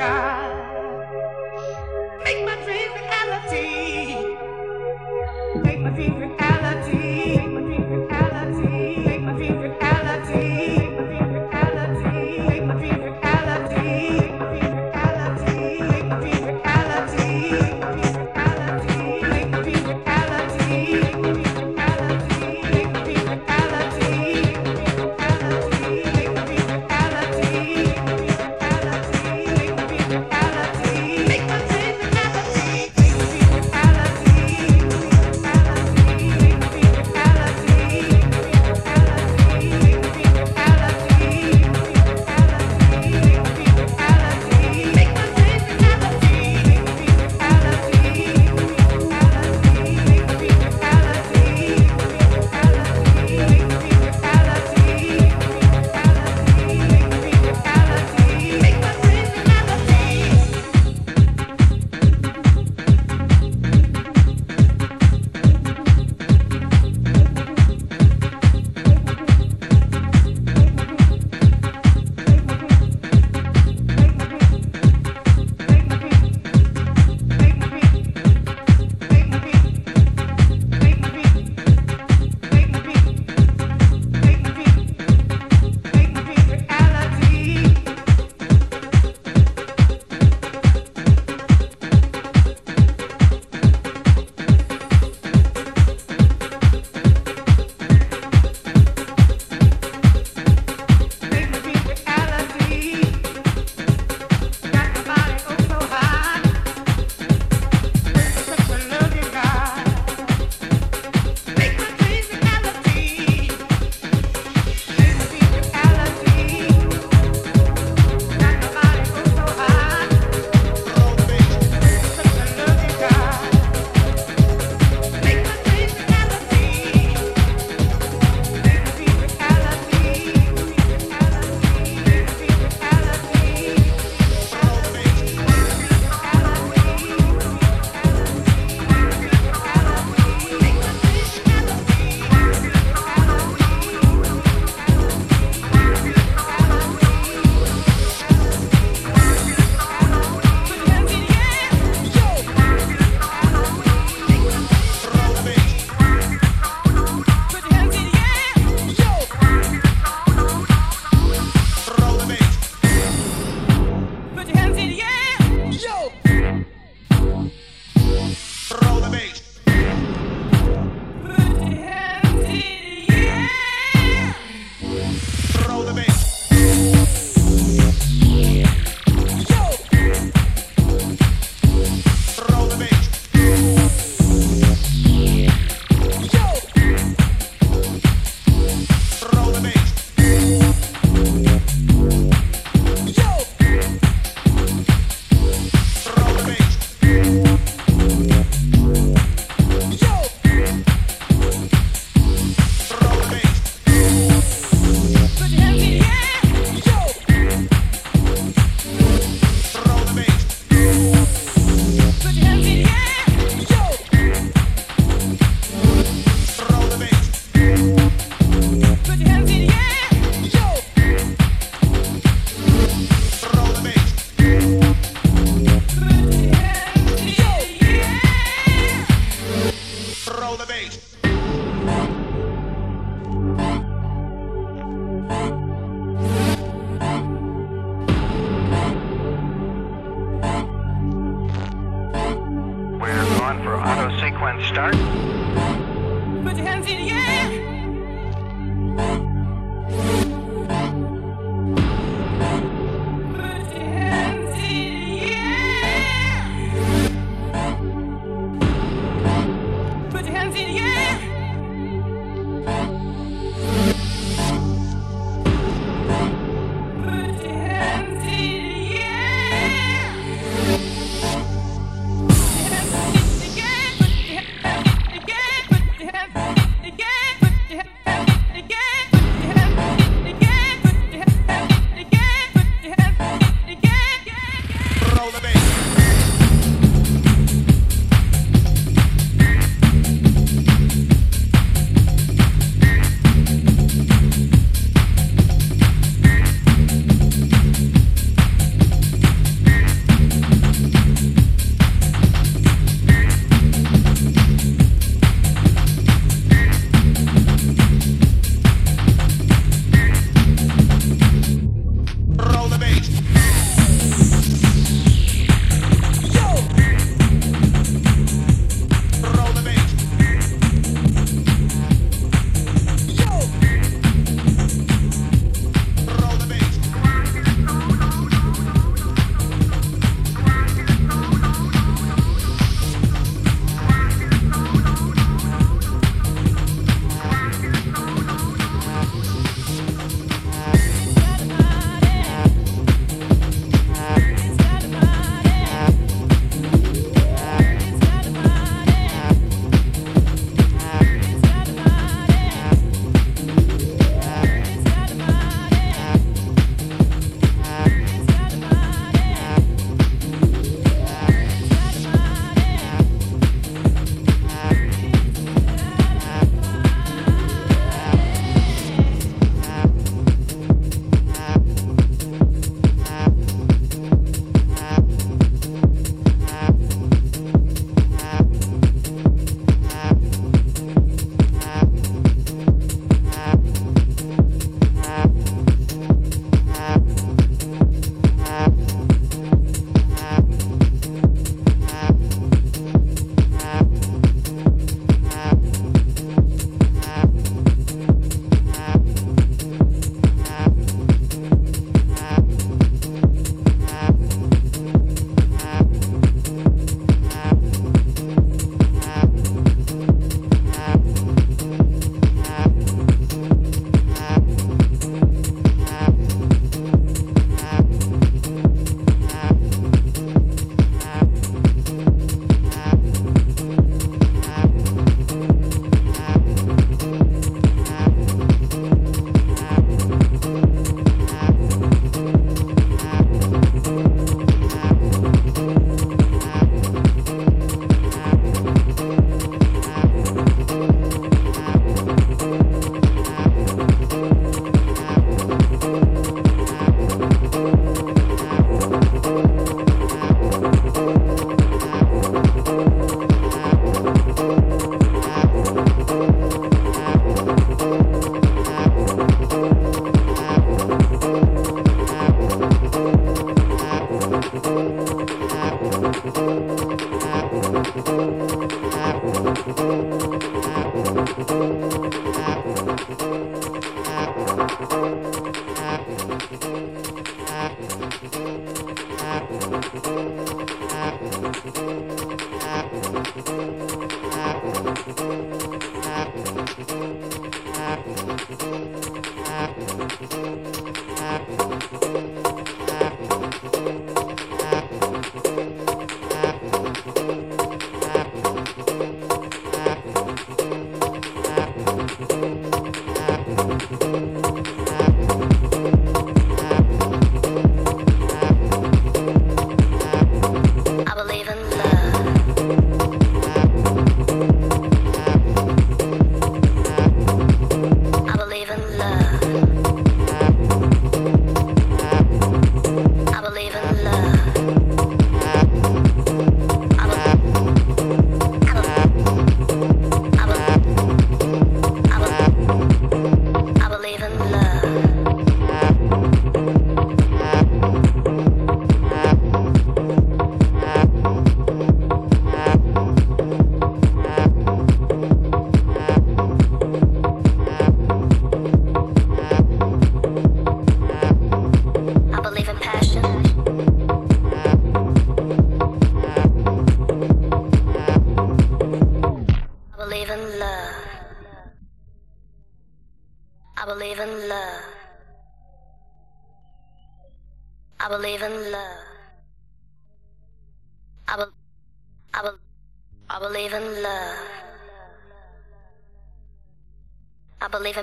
Again.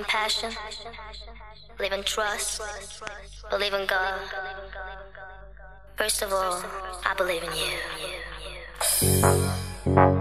Passion, believe in trust, believe in God. First of all, I believe in you.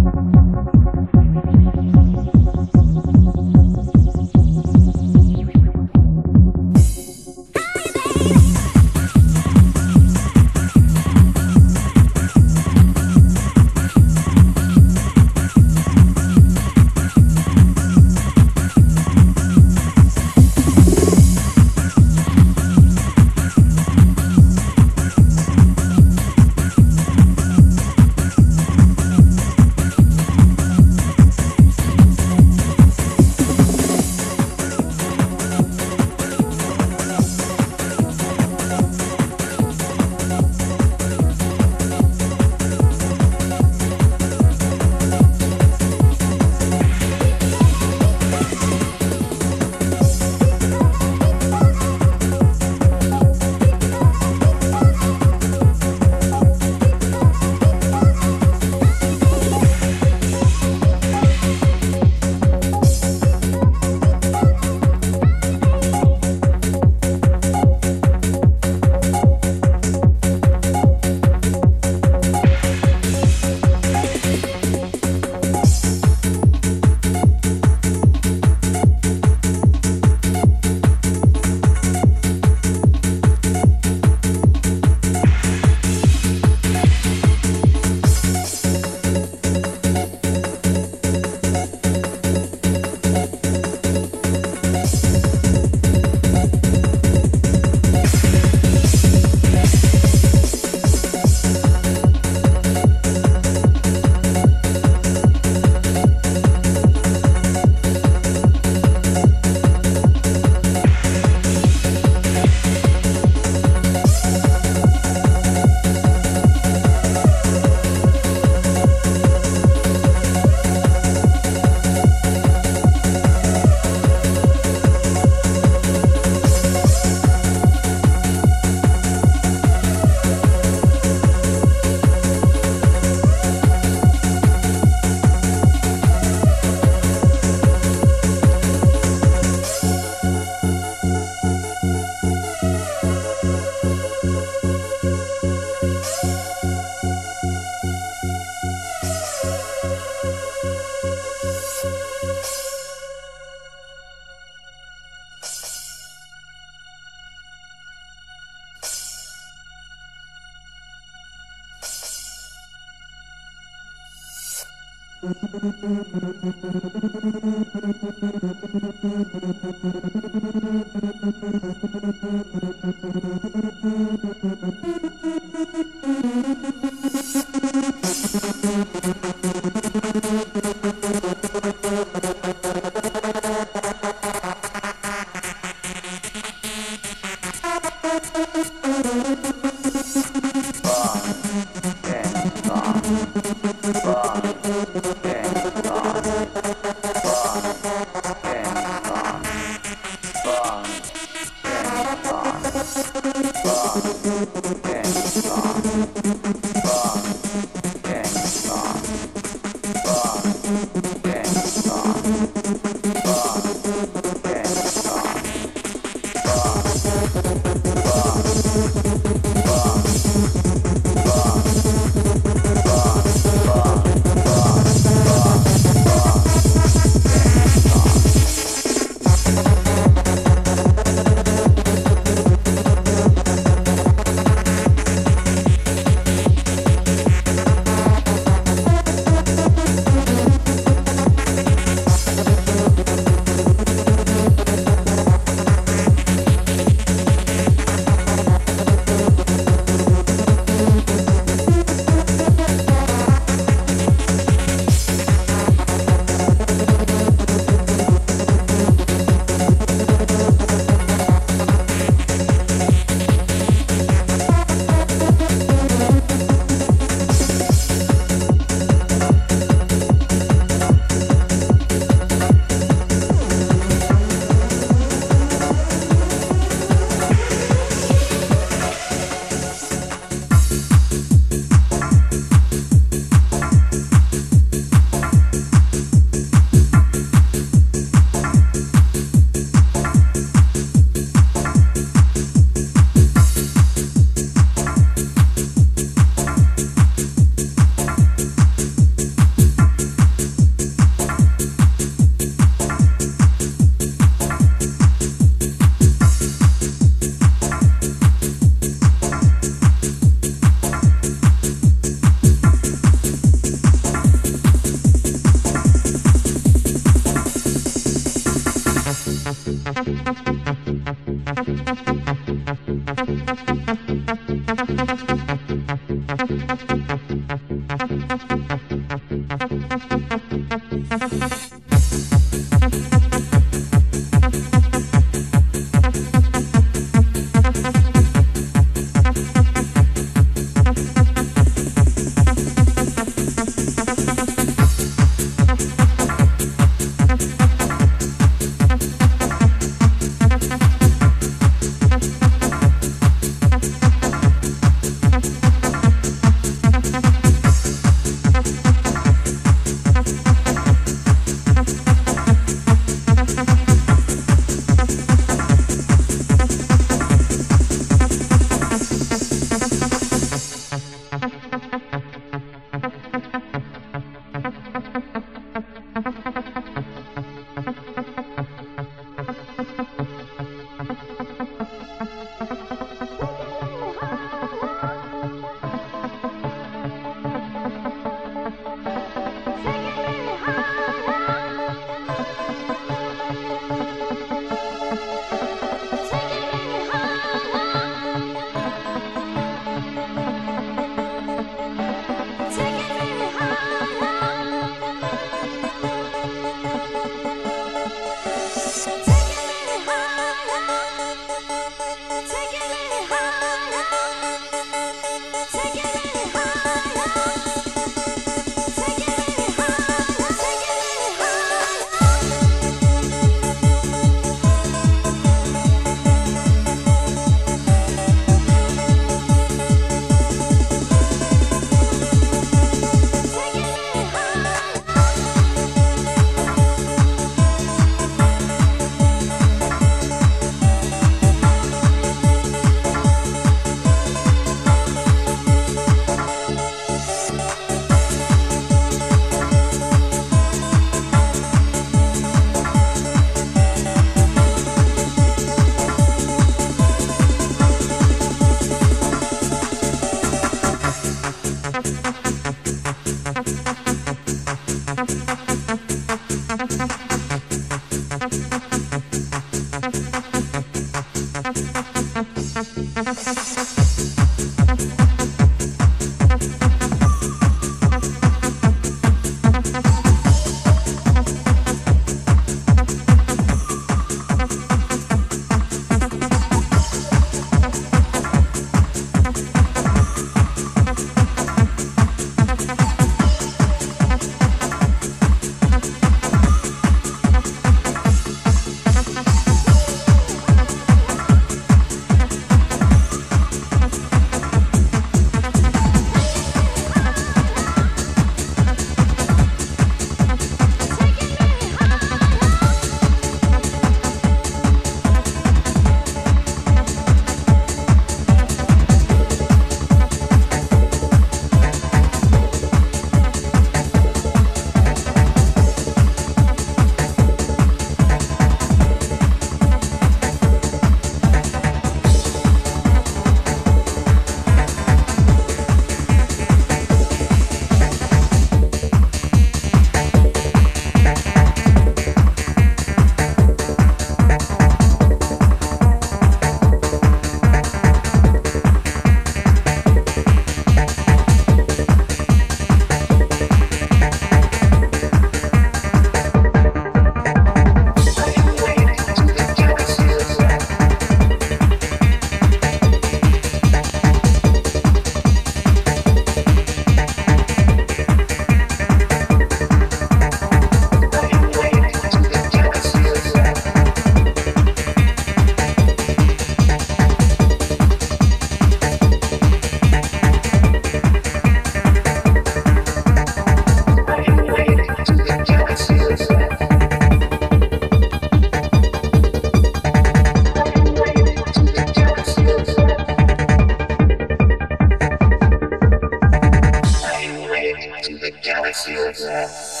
see you again.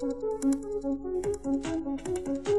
Thank you.